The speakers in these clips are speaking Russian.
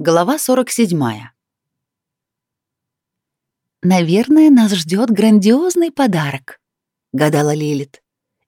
Глава 47. «Наверное, нас ждет грандиозный подарок», — гадала Лилит.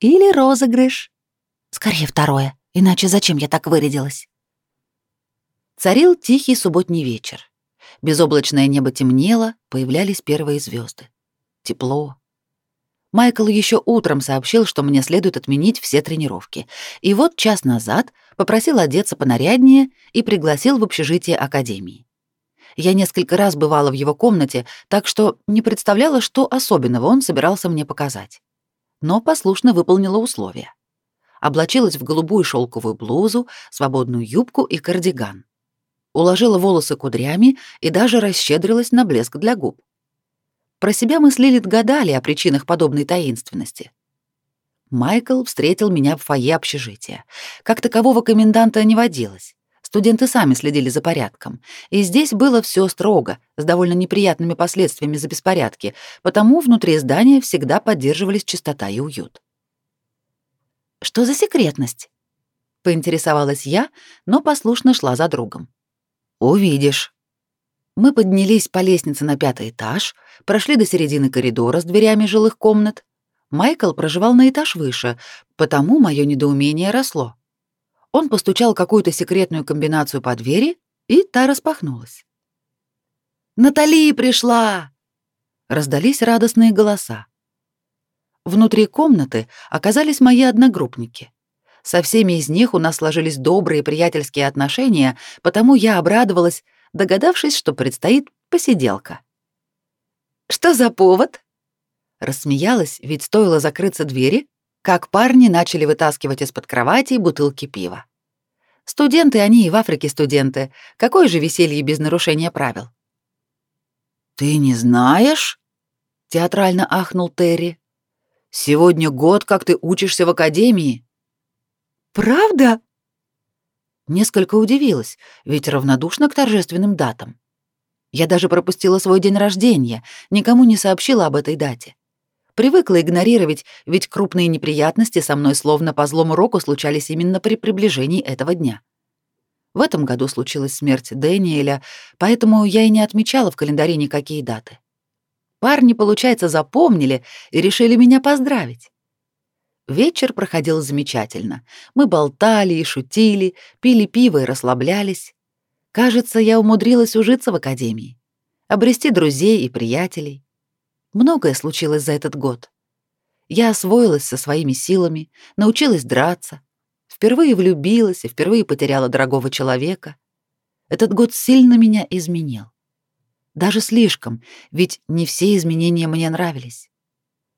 «Или розыгрыш. Скорее второе, иначе зачем я так вырядилась?» Царил тихий субботний вечер. Безоблачное небо темнело, появлялись первые звезды. Тепло. Майкл еще утром сообщил, что мне следует отменить все тренировки. И вот час назад попросил одеться понаряднее и пригласил в общежитие академии. Я несколько раз бывала в его комнате, так что не представляла, что особенного он собирался мне показать. Но послушно выполнила условия. Облачилась в голубую шелковую блузу, свободную юбку и кардиган. Уложила волосы кудрями и даже расщедрилась на блеск для губ. Про себя мы с Лилит гадали о причинах подобной таинственности. Майкл встретил меня в фойе общежития. Как такового коменданта не водилось. Студенты сами следили за порядком. И здесь было все строго, с довольно неприятными последствиями за беспорядки, потому внутри здания всегда поддерживались чистота и уют. «Что за секретность?» — поинтересовалась я, но послушно шла за другом. «Увидишь». Мы поднялись по лестнице на пятый этаж, прошли до середины коридора с дверями жилых комнат. Майкл проживал на этаж выше, потому мое недоумение росло. Он постучал какую-то секретную комбинацию по двери, и та распахнулась. «Натали пришла!» Раздались радостные голоса. Внутри комнаты оказались мои одногруппники. Со всеми из них у нас сложились добрые приятельские отношения, потому я обрадовалась, догадавшись, что предстоит посиделка. «Что за повод?» Рассмеялась, ведь стоило закрыться двери, как парни начали вытаскивать из-под кровати бутылки пива. Студенты они и в Африке студенты. Какое же веселье без нарушения правил? «Ты не знаешь?» — театрально ахнул Терри. «Сегодня год, как ты учишься в академии». «Правда?» Несколько удивилась, ведь равнодушна к торжественным датам. Я даже пропустила свой день рождения, никому не сообщила об этой дате. Привыкла игнорировать, ведь крупные неприятности со мной словно по злому року случались именно при приближении этого дня. В этом году случилась смерть Дэниеля, поэтому я и не отмечала в календаре никакие даты. Парни, получается, запомнили и решили меня поздравить. Вечер проходил замечательно. Мы болтали и шутили, пили пиво и расслаблялись. Кажется, я умудрилась ужиться в академии, обрести друзей и приятелей. Многое случилось за этот год. Я освоилась со своими силами, научилась драться, впервые влюбилась и впервые потеряла дорогого человека. Этот год сильно меня изменил. Даже слишком, ведь не все изменения мне нравились.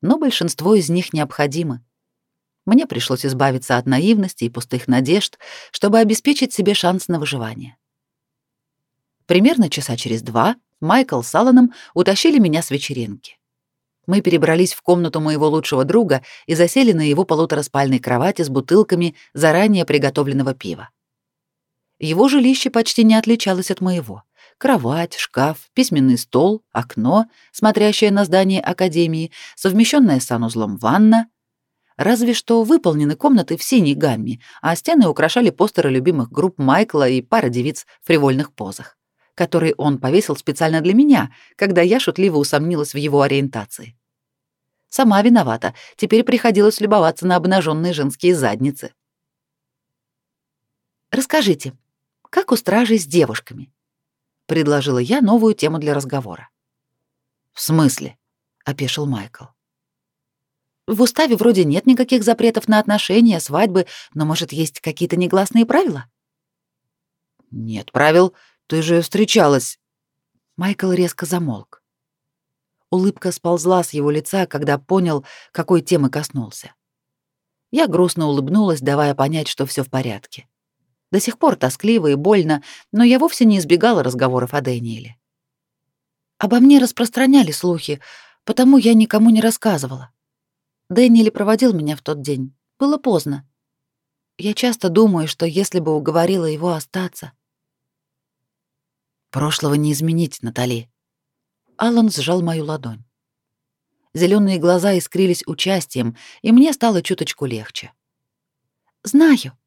Но большинство из них необходимы. Мне пришлось избавиться от наивности и пустых надежд, чтобы обеспечить себе шанс на выживание. Примерно часа через два Майкл с Алланом утащили меня с вечеринки. Мы перебрались в комнату моего лучшего друга и засели на его полутораспальной кровати с бутылками заранее приготовленного пива. Его жилище почти не отличалось от моего. Кровать, шкаф, письменный стол, окно, смотрящее на здание академии, совмещенная с санузлом ванна, Разве что выполнены комнаты в синей гамме, а стены украшали постеры любимых групп Майкла и пара девиц в фривольных позах, которые он повесил специально для меня, когда я шутливо усомнилась в его ориентации. Сама виновата, теперь приходилось любоваться на обнаженные женские задницы. «Расскажите, как у стражей с девушками?» — предложила я новую тему для разговора. «В смысле?» — опешил Майкл. В уставе вроде нет никаких запретов на отношения, свадьбы, но, может, есть какие-то негласные правила? Нет правил. Ты же встречалась. Майкл резко замолк. Улыбка сползла с его лица, когда понял, какой темы коснулся. Я грустно улыбнулась, давая понять, что все в порядке. До сих пор тоскливо и больно, но я вовсе не избегала разговоров о Дэниеле. Обо мне распространяли слухи, потому я никому не рассказывала. Дэниели проводил меня в тот день. Было поздно. Я часто думаю, что если бы уговорила его остаться... Прошлого не изменить, Натали. Алан сжал мою ладонь. Зеленые глаза искрились участием, и мне стало чуточку легче. Знаю.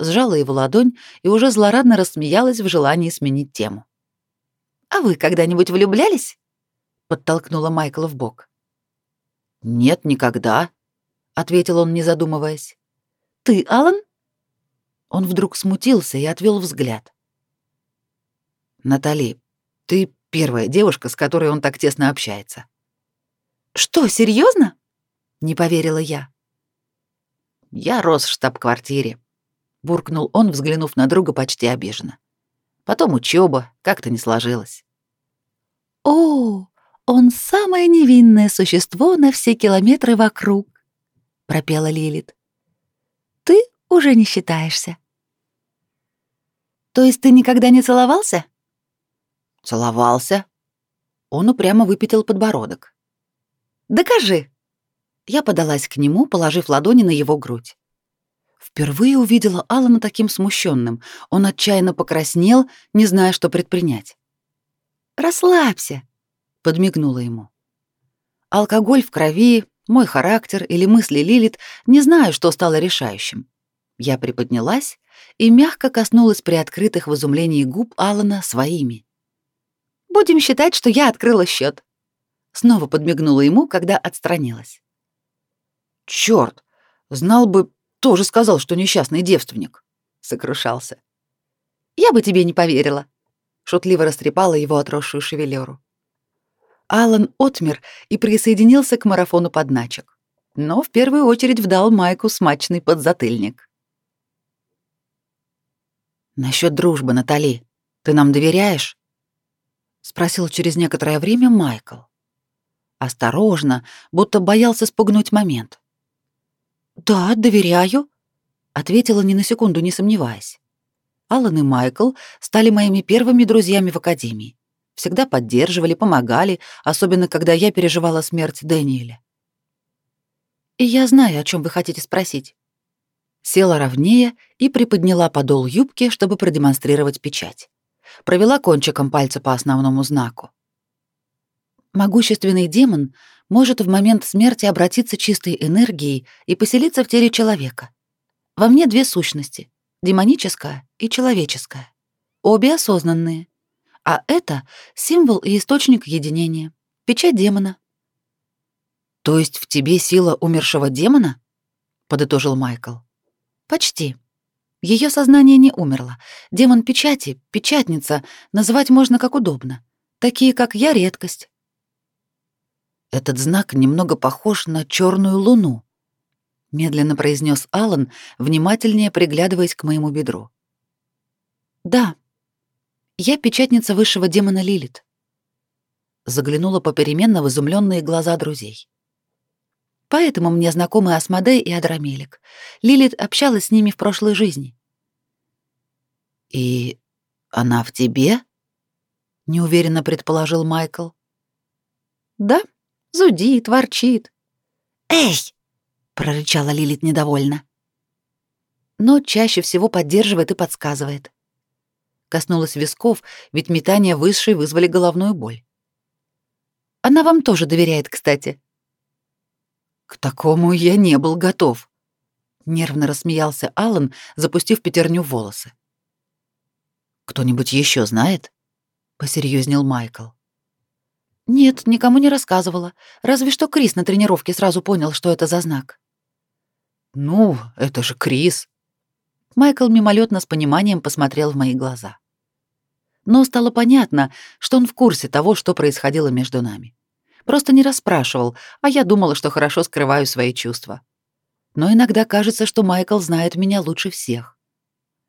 сжала его ладонь и уже злорадно рассмеялась в желании сменить тему. «А вы когда-нибудь влюблялись?» — подтолкнула Майкла в бок. «Нет, никогда», — ответил он, не задумываясь. «Ты, Алан?» Он вдруг смутился и отвел взгляд. «Натали, ты первая девушка, с которой он так тесно общается». «Что, серьезно? не поверила я. «Я рос в штаб-квартире», — буркнул он, взглянув на друга почти обиженно. «Потом учеба, как-то не сложилось». «О, он самое невинное существо на все километры вокруг», — пропела Лилит. «Ты уже не считаешься». «То есть ты никогда не целовался?» «Целовался». Он упрямо выпятил подбородок. «Докажи!» Я подалась к нему, положив ладони на его грудь. Впервые увидела Алана таким смущенным. Он отчаянно покраснел, не зная, что предпринять. «Расслабься», — подмигнула ему. Алкоголь в крови, мой характер или мысли Лилит, не знаю, что стало решающим. Я приподнялась и мягко коснулась приоткрытых в изумлении губ Алана своими. «Будем считать, что я открыла счет. Снова подмигнула ему, когда отстранилась. «Чёрт! Знал бы, тоже сказал, что несчастный девственник», — сокрушался. «Я бы тебе не поверила», — шутливо растрепала его отросшую шевелюру. Алан отмер и присоединился к марафону подначек, но в первую очередь вдал Майку смачный подзатыльник. «Насчёт дружбы, Натали, ты нам доверяешь?» — спросил через некоторое время Майкл. Осторожно, будто боялся спугнуть момент. «Да, доверяю», — ответила ни на секунду, не сомневаясь. Алан и Майкл стали моими первыми друзьями в академии. Всегда поддерживали, помогали, особенно когда я переживала смерть Дэниеля. «И я знаю, о чем вы хотите спросить». Села ровнее и приподняла подол юбки, чтобы продемонстрировать печать. Провела кончиком пальца по основному знаку. Могущественный демон может в момент смерти обратиться чистой энергией и поселиться в теле человека. Во мне две сущности — демоническая и человеческая. Обе осознанные. А это символ и источник единения, печать демона. «То есть в тебе сила умершего демона?» — подытожил Майкл. «Почти. Ее сознание не умерло. Демон печати, печатница, называть можно как удобно. Такие, как я, редкость. Этот знак немного похож на черную луну, медленно произнес Алан, внимательнее приглядываясь к моему бедру. Да. Я печатница высшего демона Лилит. Заглянула попеременно в изумленные глаза друзей. Поэтому мне знакомы Асмодей и Адрамелик. Лилит общалась с ними в прошлой жизни. И она в тебе? неуверенно предположил Майкл. Да, Зудит, ворчит. «Эй!» — прорычала Лилит недовольно. Но чаще всего поддерживает и подсказывает. Коснулась висков, ведь метания высшей вызвали головную боль. Она вам тоже доверяет, кстати. К такому я не был готов. Нервно рассмеялся Алан, запустив пятерню в волосы. Кто-нибудь еще знает? Посерьезнел Майкл. Нет, никому не рассказывала. Разве что Крис на тренировке сразу понял, что это за знак. Ну, это же Крис. Майкл мимолетно с пониманием посмотрел в мои глаза. Но стало понятно, что он в курсе того, что происходило между нами. Просто не расспрашивал, а я думала, что хорошо скрываю свои чувства. Но иногда кажется, что Майкл знает меня лучше всех.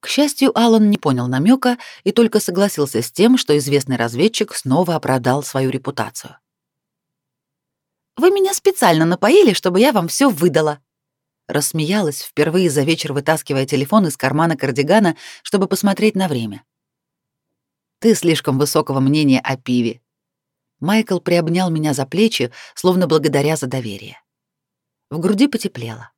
К счастью, Алан не понял намека и только согласился с тем, что известный разведчик снова оправдал свою репутацию. «Вы меня специально напоили, чтобы я вам все выдала», рассмеялась, впервые за вечер вытаскивая телефон из кармана кардигана, чтобы посмотреть на время. «Ты слишком высокого мнения о пиве». Майкл приобнял меня за плечи, словно благодаря за доверие. В груди потеплело.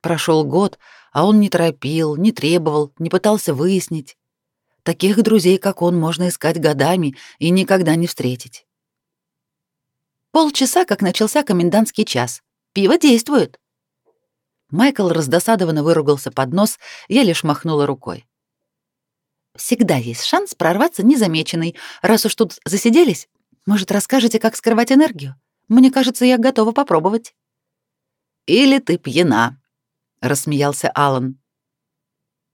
Прошел год, а он не торопил, не требовал, не пытался выяснить. Таких друзей, как он, можно искать годами и никогда не встретить. Полчаса, как начался комендантский час. Пиво действует. Майкл раздосадованно выругался под нос, я лишь махнула рукой. Всегда есть шанс прорваться незамеченный. Раз уж тут засиделись, может, расскажете, как скрывать энергию? Мне кажется, я готова попробовать. Или ты пьяна, рассмеялся Алан.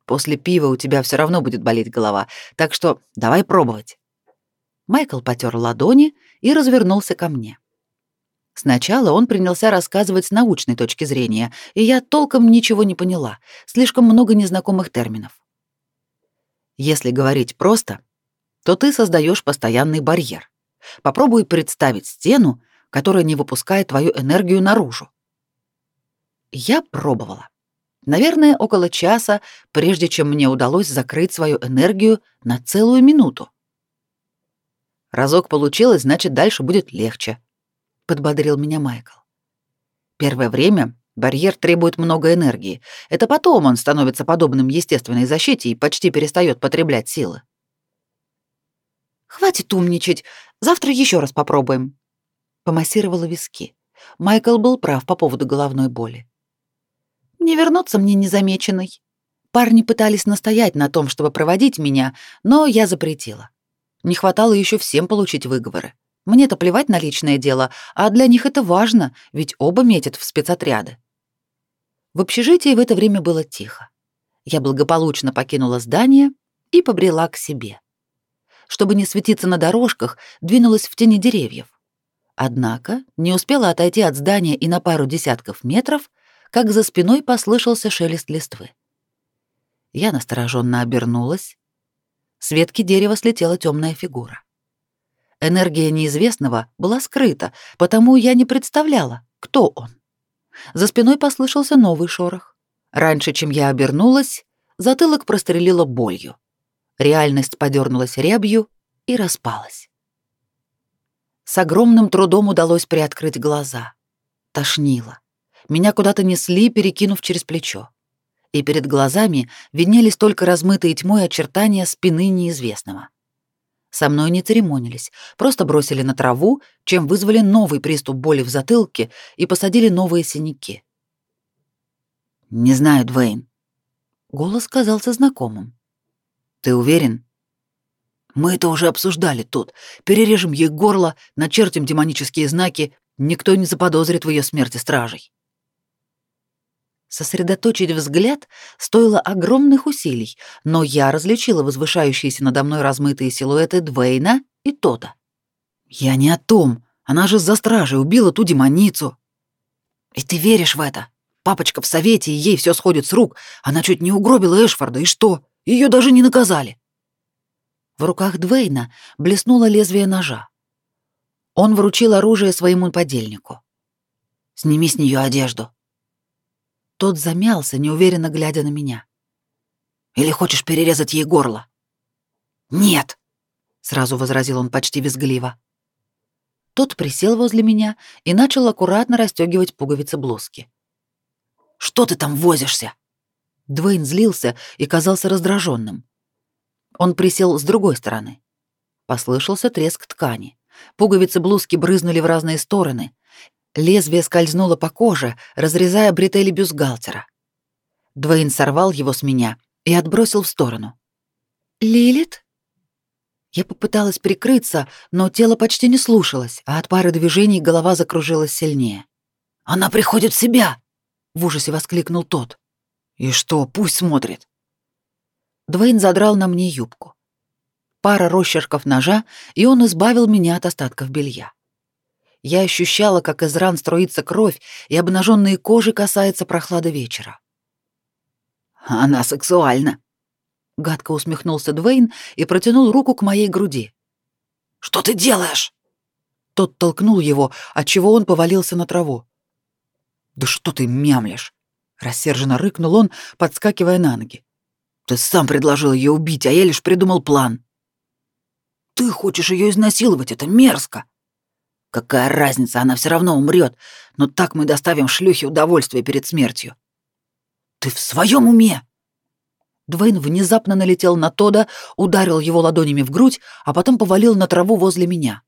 После пива у тебя все равно будет болеть голова, так что давай пробовать. Майкл потер ладони и развернулся ко мне. Сначала он принялся рассказывать с научной точки зрения, и я толком ничего не поняла, слишком много незнакомых терминов. Если говорить просто, то ты создаешь постоянный барьер. Попробуй представить стену, которая не выпускает твою энергию наружу. Я пробовала. Наверное, около часа, прежде чем мне удалось закрыть свою энергию на целую минуту. Разок получилось, значит, дальше будет легче, подбодрил меня Майкл. Первое время барьер требует много энергии. Это потом он становится подобным естественной защите и почти перестает потреблять силы. Хватит умничать. Завтра еще раз попробуем. Помассировала виски. Майкл был прав по поводу головной боли. Не вернуться мне незамеченной. Парни пытались настоять на том, чтобы проводить меня, но я запретила. Не хватало еще всем получить выговоры. Мне-то плевать на личное дело, а для них это важно, ведь оба метят в спецотряды. В общежитии в это время было тихо. Я благополучно покинула здание и побрела к себе. Чтобы не светиться на дорожках, двинулась в тени деревьев. Однако не успела отойти от здания и на пару десятков метров, как за спиной послышался шелест листвы. Я настороженно обернулась. С ветки дерева слетела темная фигура. Энергия неизвестного была скрыта, потому я не представляла, кто он. За спиной послышался новый шорох. Раньше, чем я обернулась, затылок прострелило болью. Реальность подернулась рябью и распалась. С огромным трудом удалось приоткрыть глаза. Тошнило. Меня куда-то несли, перекинув через плечо. И перед глазами виднелись только размытые тьмой очертания спины неизвестного. Со мной не церемонились, просто бросили на траву, чем вызвали новый приступ боли в затылке и посадили новые синяки. «Не знаю, Двейн». Голос казался знакомым. «Ты уверен?» «Мы это уже обсуждали тут. Перережем ей горло, начертим демонические знаки, никто не заподозрит в ее смерти стражей». Сосредоточить взгляд стоило огромных усилий, но я различила возвышающиеся надо мной размытые силуэты Двейна и Тода. «Я не о том. Она же за стражей убила ту демоницу». «И ты веришь в это? Папочка в совете, и ей все сходит с рук. Она чуть не угробила Эшфорда, и что? Ее даже не наказали». В руках Двейна блеснуло лезвие ножа. Он вручил оружие своему подельнику. «Сними с нее одежду», тот замялся, неуверенно глядя на меня. «Или хочешь перерезать ей горло?» «Нет!» — сразу возразил он почти визгливо. Тот присел возле меня и начал аккуратно расстегивать пуговицы блузки. «Что ты там возишься?» Двейн злился и казался раздраженным. Он присел с другой стороны. Послышался треск ткани. Пуговицы блузки брызнули в разные стороны, Лезвие скользнуло по коже, разрезая бретели бюстгальтера. Двейн сорвал его с меня и отбросил в сторону. «Лилит?» Я попыталась прикрыться, но тело почти не слушалось, а от пары движений голова закружилась сильнее. «Она приходит в себя!» — в ужасе воскликнул тот. «И что, пусть смотрит!» Двейн задрал на мне юбку. Пара росчерков ножа, и он избавил меня от остатков белья. Я ощущала, как из ран струится кровь, и обнаженные кожи касается прохлады вечера. «Она сексуальна», — гадко усмехнулся Двейн и протянул руку к моей груди. «Что ты делаешь?» Тот толкнул его, отчего он повалился на траву. «Да что ты мямлишь?» — рассерженно рыкнул он, подскакивая на ноги. «Ты сам предложил ее убить, а я лишь придумал план». «Ты хочешь ее изнасиловать, это мерзко!» Какая разница, она все равно умрет, но так мы доставим шлюхе удовольствие перед смертью. Ты в своем уме? Двейн внезапно налетел на Тода, ударил его ладонями в грудь, а потом повалил на траву возле меня.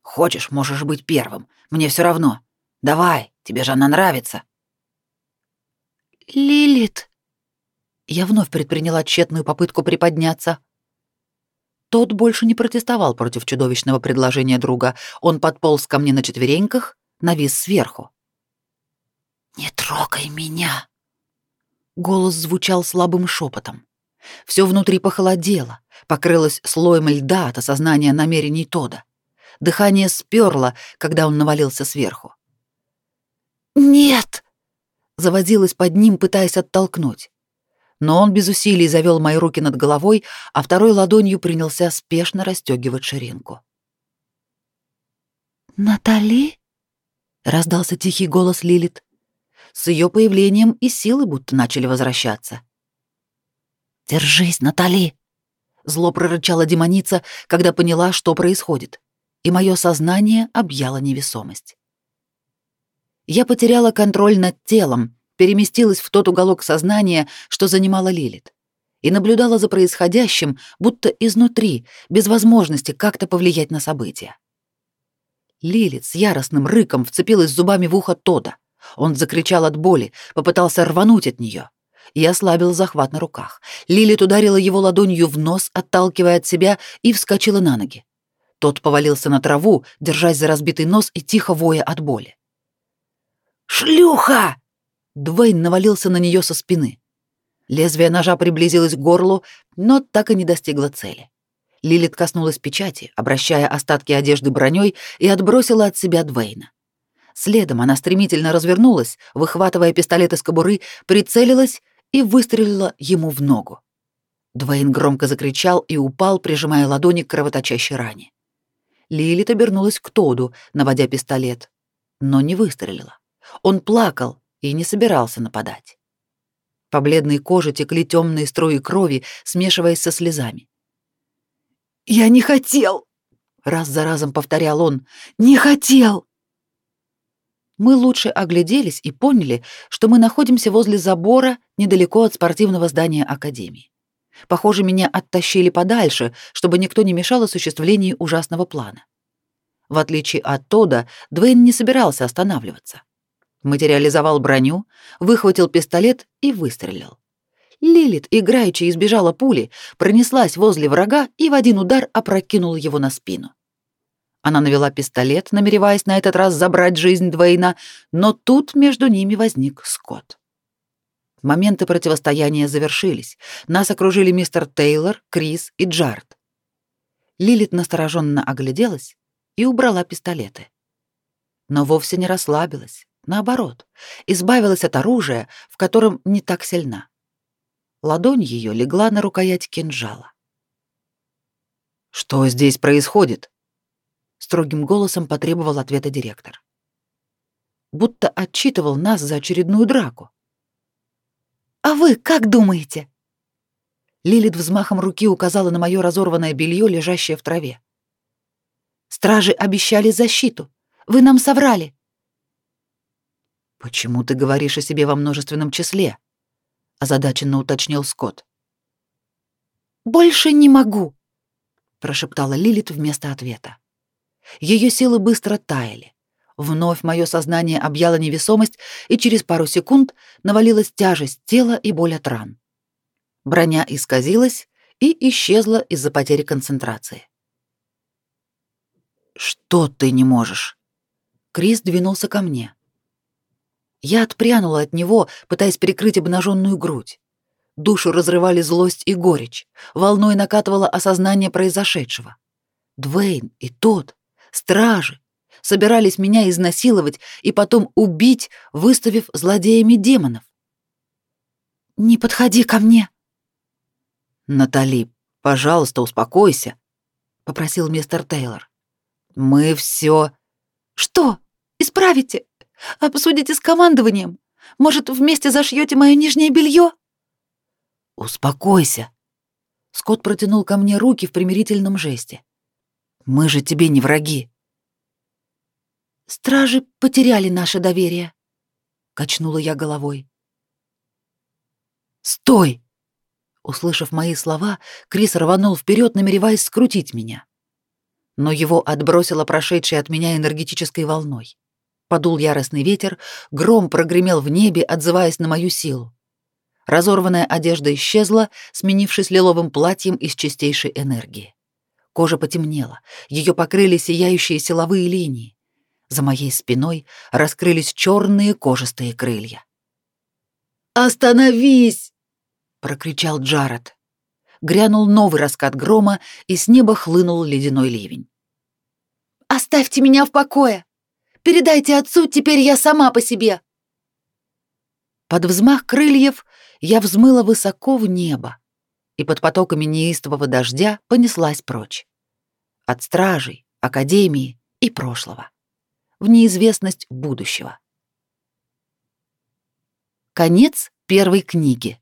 Хочешь, можешь быть первым. Мне все равно. Давай, тебе же она нравится. Лилит. Я вновь предприняла тщетную попытку приподняться. Тот больше не протестовал против чудовищного предложения друга. Он подполз ко мне на четвереньках, навис сверху. «Не трогай меня!» Голос звучал слабым шепотом. Все внутри похолодело, покрылось слоем льда от осознания намерений Тода. Дыхание сперло, когда он навалился сверху. «Нет!» Заводилась под ним, пытаясь оттолкнуть. Но он без усилий завел мои руки над головой, а второй ладонью принялся спешно расстегивать ширинку. «Натали?» — раздался тихий голос Лилит. С ее появлением и силы будто начали возвращаться. «Держись, Натали!» — зло прорычала демоница, когда поняла, что происходит, и мое сознание объяло невесомость. Я потеряла контроль над телом, переместилась в тот уголок сознания, что занимала Лилит, и наблюдала за происходящим, будто изнутри, без возможности как-то повлиять на события. Лилит с яростным рыком вцепилась зубами в ухо Тода. Он закричал от боли, попытался рвануть от нее и ослабил захват на руках. Лилит ударила его ладонью в нос, отталкивая от себя, и вскочила на ноги. Тот повалился на траву, держась за разбитый нос и тихо воя от боли. «Шлюха!» Двейн навалился на нее со спины. Лезвие ножа приблизилось к горлу, но так и не достигло цели. Лилит коснулась печати, обращая остатки одежды броней, и отбросила от себя Двейна. Следом она стремительно развернулась, выхватывая пистолет из кобуры, прицелилась и выстрелила ему в ногу. Двейн громко закричал и упал, прижимая ладони к кровоточащей ране. Лилит обернулась к Тоду, наводя пистолет, но не выстрелила. Он плакал и не собирался нападать. По бледной коже текли темные струи крови, смешиваясь со слезами. «Я не хотел!» — раз за разом повторял он. «Не хотел!» Мы лучше огляделись и поняли, что мы находимся возле забора недалеко от спортивного здания Академии. Похоже, меня оттащили подальше, чтобы никто не мешал осуществлению ужасного плана. В отличие от Тода, Двейн не собирался останавливаться. Материализовал броню, выхватил пистолет и выстрелил. Лилит, играючи, избежала пули, пронеслась возле врага и в один удар опрокинула его на спину. Она навела пистолет, намереваясь на этот раз забрать жизнь Двейна, но тут между ними возник Скотт. Моменты противостояния завершились. Нас окружили мистер Тейлор, Крис и Джард. Лилит настороженно огляделась и убрала пистолеты. Но вовсе не расслабилась. Наоборот, избавилась от оружия, в котором не так сильна. Ладонь ее легла на рукоять кинжала. «Что здесь происходит?» Строгим голосом потребовал ответа директор. Будто отчитывал нас за очередную драку. «А вы как думаете?» Лилит взмахом руки указала на мое разорванное белье, лежащее в траве. «Стражи обещали защиту. Вы нам соврали. «Почему ты говоришь о себе во множественном числе?» — озадаченно уточнил Скотт. «Больше не могу», — прошептала Лилит вместо ответа. Ее силы быстро таяли. Вновь мое сознание объяло невесомость, и через пару секунд навалилась тяжесть тела и боль от ран. Броня исказилась и исчезла из-за потери концентрации. «Что ты не можешь?» Крис двинулся ко мне. Я отпрянула от него, пытаясь прикрыть обнаженную грудь. Душу разрывали злость и горечь. Волной накатывало осознание произошедшего. Двейн и тот, стражи, собирались меня изнасиловать и потом убить, выставив злодеями демонов. «Не подходи ко мне!» «Натали, пожалуйста, успокойся», — попросил мистер Тейлор. «Мы все...» «Что? Исправите? Обсудите с командованием. Может, вместе зашьете мое нижнее белье? Успокойся. Скотт протянул ко мне руки в примирительном жесте. Мы же тебе не враги. Стражи потеряли наше доверие, качнула я головой. Стой! Услышав мои слова, Крис рванул вперед, намереваясь скрутить меня. Но его отбросило прошедшей от меня энергетической волной. Подул яростный ветер, гром прогремел в небе, отзываясь на мою силу. Разорванная одежда исчезла, сменившись лиловым платьем из чистейшей энергии. Кожа потемнела, ее покрыли сияющие силовые линии. За моей спиной раскрылись черные кожистые крылья. «Остановись!» — прокричал Джаред. Грянул новый раскат грома, и с неба хлынул ледяной ливень. «Оставьте меня в покое! Передайте отцу, теперь я сама по себе!» Под взмах крыльев я взмыла высоко в небо и под потоками неистового дождя понеслась прочь. От стражей, академии и прошлого. В неизвестность будущего. Конец первой книги.